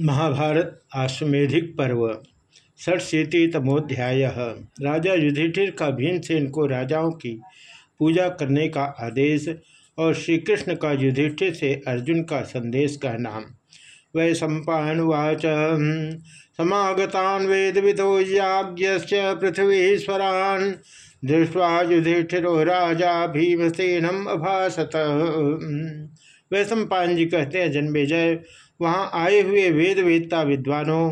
महाभारत आश्वेधिक पर्व षठशीतितमोध्याय राजा युधिष्ठिर का भीमसेन को राजाओं की पूजा करने का आदेश और श्री कृष्ण का युधिष्ठिर से अर्जुन का संदेश का नाम। वै सम्पावाच समागतान वेद विदो याज्ञ पृथ्वीश्वरान दृष्टवा युधिष्ठिरो राजा भीमसेनम अभाषत वैश्व जी कहते हैं जन्मेजय वहाँ आए हुए वेद वेदता विद्वानों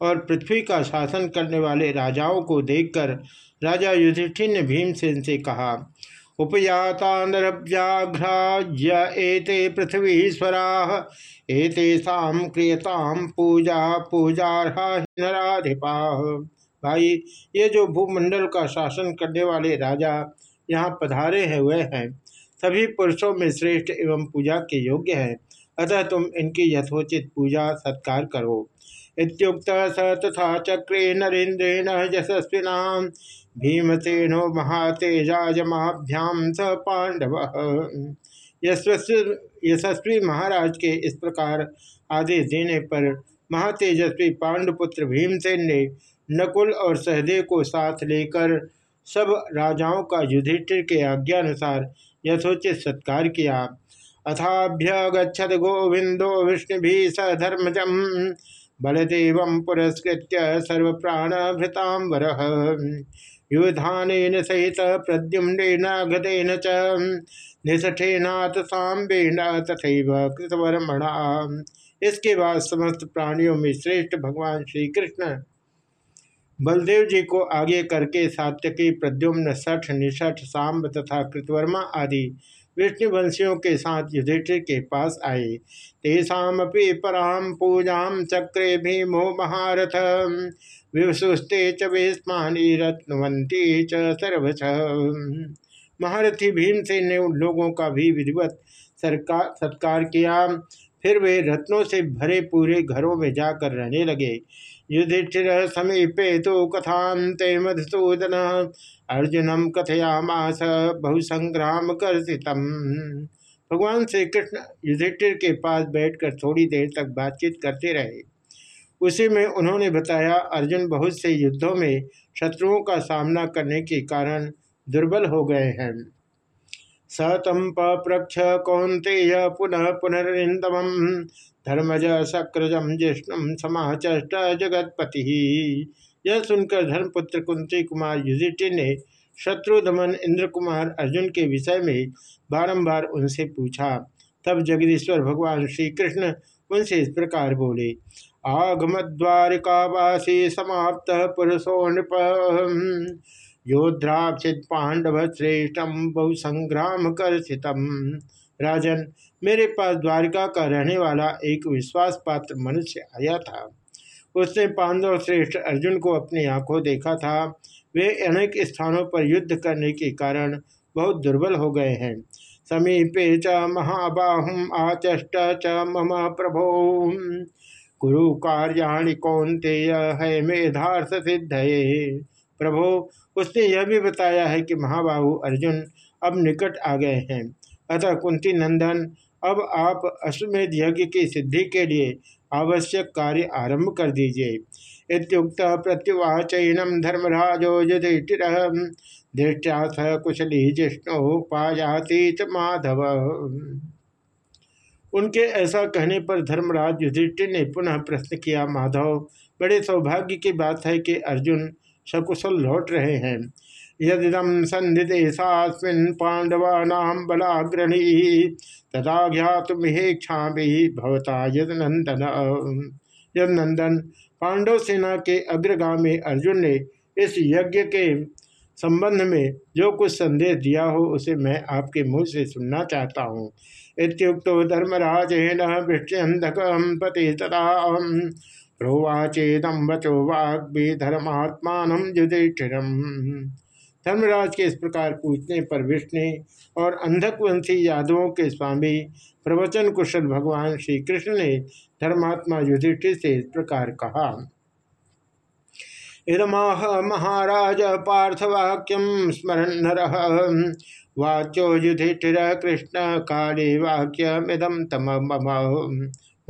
और पृथ्वी का शासन करने वाले राजाओं को देखकर राजा युधिष्ठिर ने भीमसेन से कहा उपयाता नरव्याघ्राज्य एते पृथ्वीश्वरा एतेषाम क्रियताम पूजा पूजार्हा नराधिपा भाई, ये जो भूमंडल का शासन करने वाले राजा यहाँ पधारे हैं, वह हैं। सभी पुरुषों में श्रेष्ठ एवं पूजा के योग्य हैं। अतः तुम इनकी यथोचित पूजा सत्कार करो। इत्युक्त स तथा चक्रे नरेन्द्रेण यशस्विना भीमसेनो महातेजाजमाभ्याम स पांडव यशस्वी महाराज के इस प्रकार आदेश देने पर महातेजस्वी पांडुपुत्र भीमसेन ने नकुल और सहदेव को साथ लेकर सब राजाओं का युधिष्ठिर के आज्ञानुसार यथोचित सत्कार किया। अथाभ्यगछद गोविंदो विष्णु स धर्मजम बलदेव पुरस्कृत सर्व प्राण भृतांबर युधान सहित प्रद्युम्न गदेन च। निष्ठेनाथ सांबेन तथा कृतवर्मणा। इसके बाद समस्त प्राणियों में श्रेष्ठ भगवान श्री कृष्ण बलदेव जी को आगे करके सात्यकी, प्रद्युम्न, सठ निषठ सांब तथा कृतवर्मा आदि विष्णुवंशियों के साथ युधिष्ठिर के पास आए। तेषापि पराम पूजा चक्रे भीमो महारथ विवसुस्ते च वेस्मानी रत्नवंती च सर्वछ महारथी भीमसेन ने उन लोगों का भी विधिवत सरकार सत्कार किया। फिर वे रत्नों से भरे पूरे घरों में जाकर रहने लगे। युधिष्ठिर समीपे तो कथाते मधुसूदन। अर्जुनम कथयामास, बहुसंग्राम कर्षितम भगवान श्री कृष्ण युधिष्ठिर के पास बैठकर थोड़ी देर तक बातचीत करते रहे। उसी में उन्होंने बताया, अर्जुन बहुत से युद्धों में शत्रुओं का सामना करने के कारण दुर्बल हो गए हैं। सतम पप्रक्ष कौंतेय पुनः पुनरिंदम धर्मज सक्रजम जिष्णु समाचष्ट जगतपति। यह सुनकर धर्मपुत्र कुंती कुमार युधिष्ठिर ने शत्रुदमन इंद्र कुमार अर्जुन के विषय में बारंबार उनसे पूछा। तब जगदीश्वर भगवान श्री कृष्ण उनसे इस प्रकार बोले, आगमद्वारिकावासी समाप्त पुरुषो नृप योद्राक्षित पांडव श्रेष्ठम बहुसंग्राम कर राजन, मेरे पास द्वारिका का रहने वाला एक विश्वास पात्र मनुष्य आया था। उसने पांडव श्रेष्ठ अर्जुन को अपनी आँखों देखा था। वे अनेक स्थानों पर युद्ध करने के कारण बहुत दुर्बल हो गए हैं। समीपे च महाबाहुम आचष्ट च मम प्रभो। गुरु कार्याणि कौनते है मेधार्थ सिद्ध प्रभो, उसने यह भी बताया है कि महाबाहु अर्जुन अब निकट आ गए हैं। अतः कुंती नंदन, अब आप अश्वमेध यज्ञ की सिद्धि के लिए आवश्यक कार्य आरंभ कर दीजिए। इतुक्त प्रत्युवाचनम धर्मराजो युधिष्ठिर दृष्टिया स कुशली जिष्णु पायातीत माधव। उनके ऐसा कहने पर धर्मराज युधिष्ठिर ने पुनः प्रश्न किया, माधव, बड़े सौभाग्य की बात है कि अर्जुन सकुशल लौट रहे हैं। यदिदम संधिदेशास्मिन पांडवानाम बलाग्रणी तथा ज्ञातुमिहेक्षा भी भवता यदनंदन यदनंदन पांडव सेना के अग्रगामी अर्जुन ने इस यज्ञ के संबंध में जो कुछ संदेश दिया हो, उसे मैं आपके मुँह से सुनना चाहता हूँ। इतुक्त धर्मराजेन वृक्षंधक पति तथा प्रोवाचेदम वचो वाग्भी धर्मात्मान युधिष्ठिरम। धर्मराज के इस प्रकार पूछने पर विष्णु और अंधकवंशी यादवों के स्वामी प्रवचन कुशल भगवान श्री कृष्ण ने धर्मात्मा युधिष्ठिर से इस प्रकार कहा, इदमाह महाराज पार्थवाक्यम स्मरण नर। वाच्यो युधिष्ठिर कृष्ण काले वाक्यमिदम तम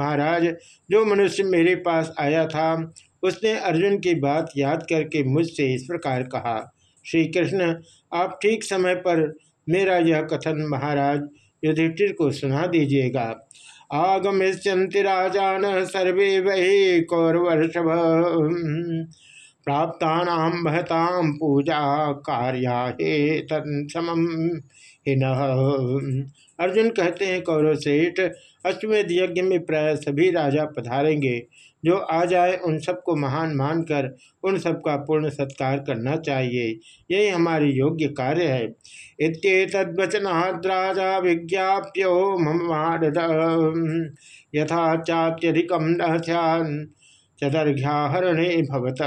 महाराज, जो मनुष्य मेरे पास आया था, उसने अर्जुन की बात याद करके मुझसे इस प्रकार कहा श्री कृष्ण आप ठीक समय पर मेरा यह कथन महाराज युधिष्ठिर को सुना दीजिएगा। आगमिष्यंति राजान सर्वे वही कौरवर्षभ प्राप्ता महताम पूजा कार्या हे तत्सम अर्जुन कहते हैं, कौरव सेठ अश्वमेध यज्ञ में प्राय सभी राजा पधारेंगे। जो आ जाए, उन सबको महान मानकर उन सबका पूर्ण सत्कार करना चाहिए। यही हमारी योग्य कार्य है। इतवचनाद्राजा विज्ञाप्यो मम यथा चाप्यधिकम न चतर्घ्याहरणे भवत।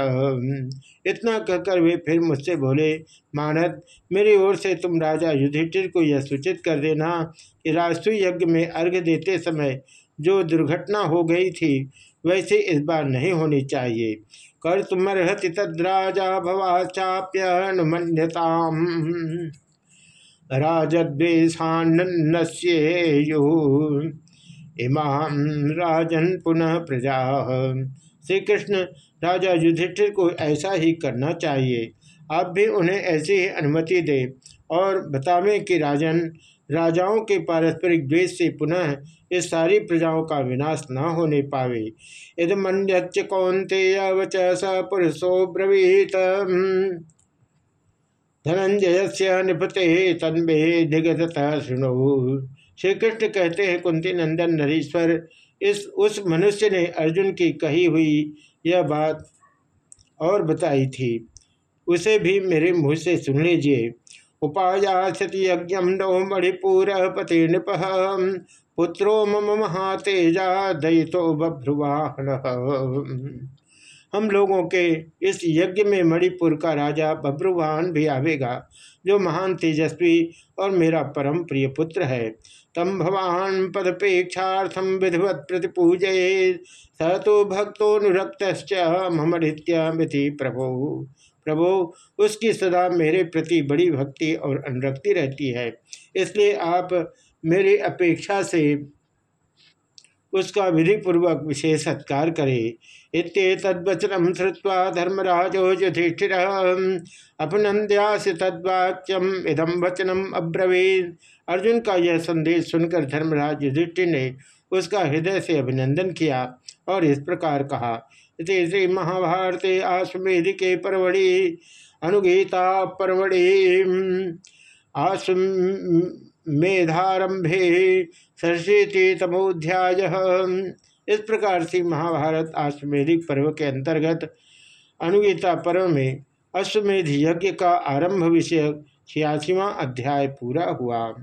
इतना कहकर वे फिर मुझसे बोले, मानद, मेरी ओर से तुम राजा युधिष्ठिर को यह सूचित कर देना कि राष्ट्रीय यज्ञ में अर्घ देते समय जो दुर्घटना हो गई थी, वैसे इस बार नहीं होनी चाहिए। कर तुम रहती तद्राजा भवा चाप्यनुमन्यता राजद्वेशान्नस्येयु इमाम राजन पुनः प्रजा। श्री कृष्ण राजा युधिष्ठिर को ऐसा ही करना चाहिए। आप भी उन्हें ऐसी ही अनुमति दे और बतावें कि राजन, राजाओं के पारस्परिक द्वेष से पुनः इस सारी प्रजाओं का विनाश न होने पावे। यद मंड्यच कौंते वच स पुरुषो ब्रवीत। धनंजय से निपते तन्मे निगत सुनो श्री कृष्ण कहते हैं, कुंती नंदन नरेश्वर इस उस मनुष्य ने अर्जुन की कही हुई यह बात और बताई थी। उसे भी मेरे मुँह से सुन लीजिए। उपायासति यज्ञ नो मणिपुर पति नृप पुत्रो मम महातेजा दयितो बभ्रुवाहन। हम लोगों के इस यज्ञ में मणिपुर का राजा बब्रुवाहन भी आवेगा, जो महान तेजस्वी और मेरा परम प्रिय पुत्र है। तम भवान पदपेक्षार्थम विधिवत प्रतिपूजये स तो भक्तोनुरक्त ममृत्य प्रभो। प्रभो, उसकी सदा मेरे प्रति बड़ी भक्ति और अनुरक्ति रहती है। इसलिए आप मेरी अपेक्षा से उसका विधि पूर्वक विशेष सत्कार करे। इतने तद्वचनम श्रुवा धर्मराजो युधिष्ठिर अपनंद्यास तद्वाच्यम। इदम वचनम अब्रवीत। अर्जुन का यह संदेश सुनकर धर्मराज युधिष्ठिर ने उसका हृदय से अभिनंदन किया और इस प्रकार कहा श्री महाभारते आश्वेध के परवड़ी, अनुगीता परवड़ी आश्वेधारंभे सरस्वती तमोध्याय इस प्रकार से महाभारत आश्वेधिक पर्व के अंतर्गत अनुगीता पर्व में अश्वमेध यज्ञ का आरंभ विषय छियासीवा अध्याय पूरा हुआ।